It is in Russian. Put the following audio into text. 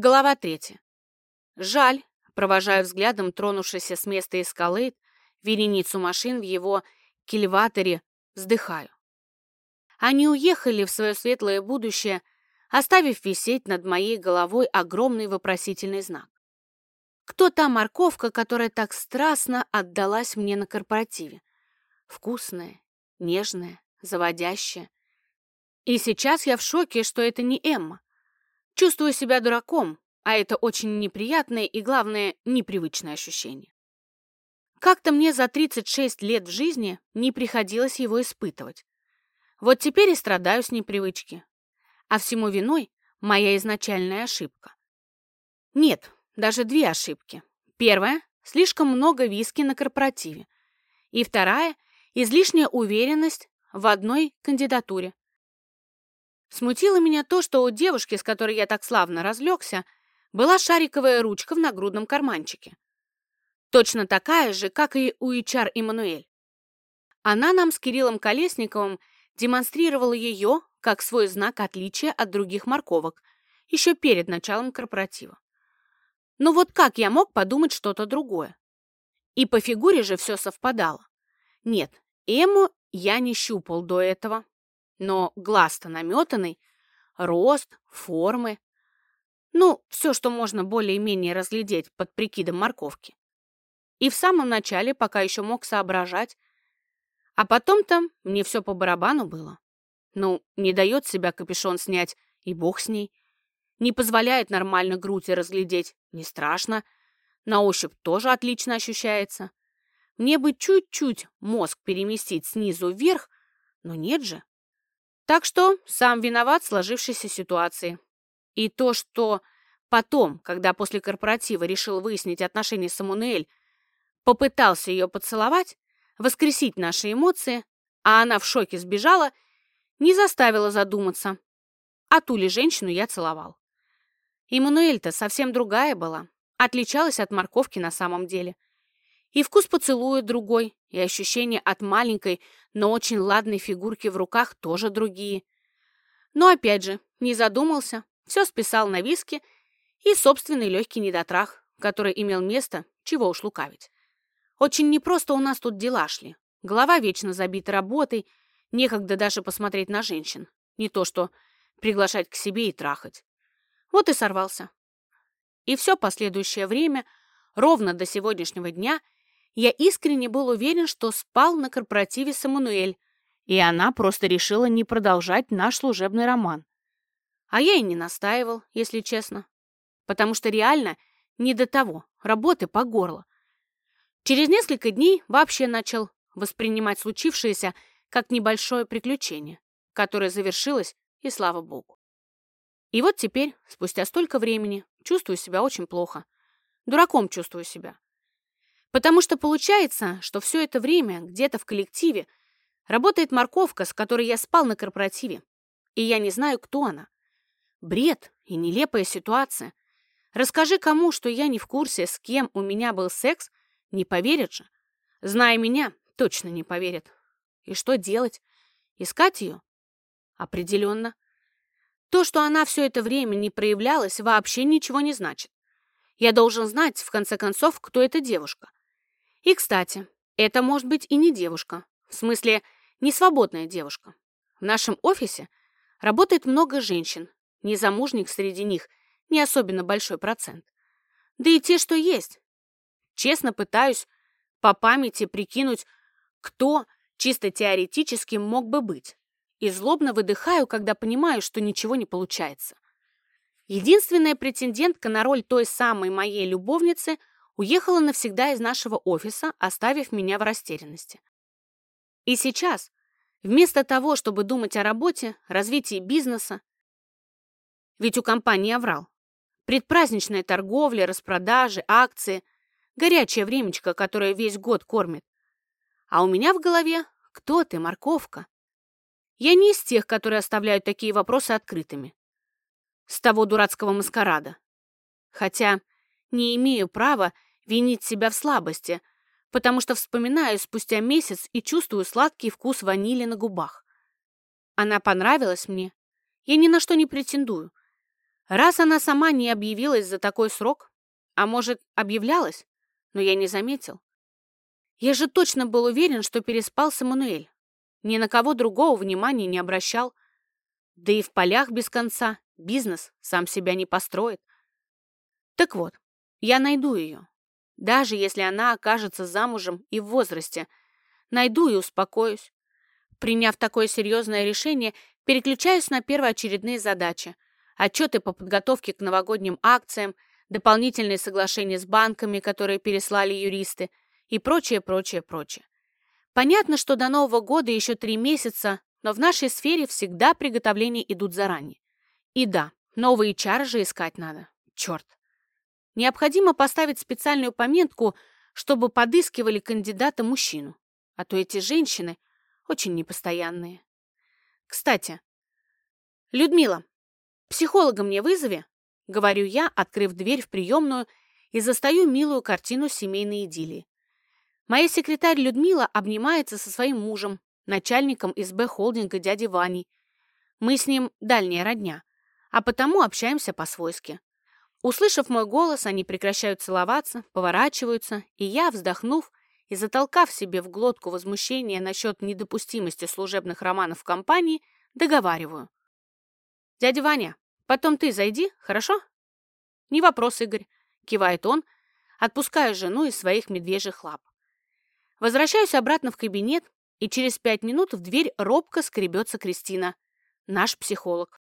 Глава третья. Жаль, провожая взглядом тронувшийся с места эскалейт, вереницу машин в его кильваторе, вздыхаю. Они уехали в свое светлое будущее, оставив висеть над моей головой огромный вопросительный знак. Кто та морковка, которая так страстно отдалась мне на корпоративе? Вкусная, нежная, заводящая. И сейчас я в шоке, что это не Эмма. Чувствую себя дураком, а это очень неприятное и, главное, непривычное ощущение. Как-то мне за 36 лет в жизни не приходилось его испытывать. Вот теперь и страдаю с непривычки. А всему виной моя изначальная ошибка. Нет, даже две ошибки. Первая – слишком много виски на корпоративе. И вторая – излишняя уверенность в одной кандидатуре. Смутило меня то, что у девушки, с которой я так славно разлегся, была шариковая ручка в нагрудном карманчике. Точно такая же, как и у HR Эммануэль. Она нам с Кириллом Колесниковым демонстрировала ее как свой знак отличия от других морковок еще перед началом корпоратива. Но вот как я мог подумать что-то другое? И по фигуре же все совпадало. Нет, Эму я не щупал до этого, но глаз-то наметанный, рост, формы. Ну, все, что можно более-менее разглядеть под прикидом морковки. И в самом начале, пока еще мог соображать, а потом-то мне все по барабану было. Ну, не дает себя капюшон снять, и бог с ней. Не позволяет нормально грудь разглядеть, не страшно. На ощупь тоже отлично ощущается. Мне бы чуть-чуть мозг переместить снизу вверх, но нет же. Так что сам виноват в сложившейся ситуации. И то, что потом, когда после корпоратива решил выяснить отношения с Амунель, попытался ее поцеловать, воскресить наши эмоции, а она в шоке сбежала, не заставило задуматься. А ту ли женщину я целовал. Эммануэль-то совсем другая была, отличалась от морковки на самом деле. И вкус поцелуя другой, и ощущения от маленькой, но очень ладной фигурки в руках тоже другие. Но опять же, не задумался, все списал на виски и собственный легкий недотрах, который имел место, чего уж лукавить. Очень непросто у нас тут дела шли. Голова вечно забита работой, некогда даже посмотреть на женщин. Не то что приглашать к себе и трахать. Вот и сорвался. И все последующее время, ровно до сегодняшнего дня, я искренне был уверен, что спал на корпоративе с Эммануэль, и она просто решила не продолжать наш служебный роман. А я и не настаивал, если честно. Потому что реально не до того, работы по горло. Через несколько дней вообще начал воспринимать случившееся как небольшое приключение, которое завершилось, и слава богу. И вот теперь, спустя столько времени, чувствую себя очень плохо. Дураком чувствую себя. Потому что получается, что все это время где-то в коллективе работает морковка, с которой я спал на корпоративе, и я не знаю, кто она. Бред и нелепая ситуация. Расскажи кому, что я не в курсе, с кем у меня был секс, не поверят же. Зная меня, точно не поверят. И что делать? Искать ее? Определенно. То, что она все это время не проявлялась, вообще ничего не значит. Я должен знать, в конце концов, кто эта девушка. И, кстати, это может быть и не девушка. В смысле, не свободная девушка. В нашем офисе работает много женщин. Незамужних среди них не особенно большой процент. Да и те, что есть. Честно пытаюсь по памяти прикинуть, кто чисто теоретически мог бы быть. И злобно выдыхаю, когда понимаю, что ничего не получается. Единственная претендентка на роль той самой моей любовницы Уехала навсегда из нашего офиса, оставив меня в растерянности. И сейчас, вместо того, чтобы думать о работе, развитии бизнеса, ведь у компании оврал, предпраздничная торговля, распродажи, акции, горячее времечко, которое весь год кормит. А у меня в голове «Кто ты, морковка?» Я не из тех, которые оставляют такие вопросы открытыми. С того дурацкого маскарада. Хотя не имею права винить себя в слабости, потому что вспоминаю спустя месяц и чувствую сладкий вкус ванили на губах. Она понравилась мне. Я ни на что не претендую. Раз она сама не объявилась за такой срок, а может, объявлялась, но я не заметил. Я же точно был уверен, что переспал с Эммануэль. Ни на кого другого внимания не обращал. Да и в полях без конца бизнес сам себя не построит. Так вот, я найду ее. Даже если она окажется замужем и в возрасте. Найду и успокоюсь. Приняв такое серьезное решение, переключаюсь на первоочередные задачи. Отчеты по подготовке к новогодним акциям, дополнительные соглашения с банками, которые переслали юристы, и прочее, прочее, прочее. Понятно, что до Нового года еще три месяца, но в нашей сфере всегда приготовления идут заранее. И да, новые чары же искать надо. Черт. Необходимо поставить специальную пометку, чтобы подыскивали кандидата-мужчину. А то эти женщины очень непостоянные. Кстати, Людмила, психолога мне вызови, говорю я, открыв дверь в приемную и застаю милую картину семейной идиллии. Моя секретарь Людмила обнимается со своим мужем, начальником СБ холдинга дяди Вани. Мы с ним дальняя родня, а потому общаемся по-свойски. Услышав мой голос, они прекращают целоваться, поворачиваются, и я, вздохнув и затолкав себе в глотку возмущение насчет недопустимости служебных романов в компании, договариваю. «Дядя Ваня, потом ты зайди, хорошо?» «Не вопрос, Игорь», — кивает он, отпуская жену из своих медвежьих лап. Возвращаюсь обратно в кабинет, и через пять минут в дверь робко скребется Кристина, наш психолог.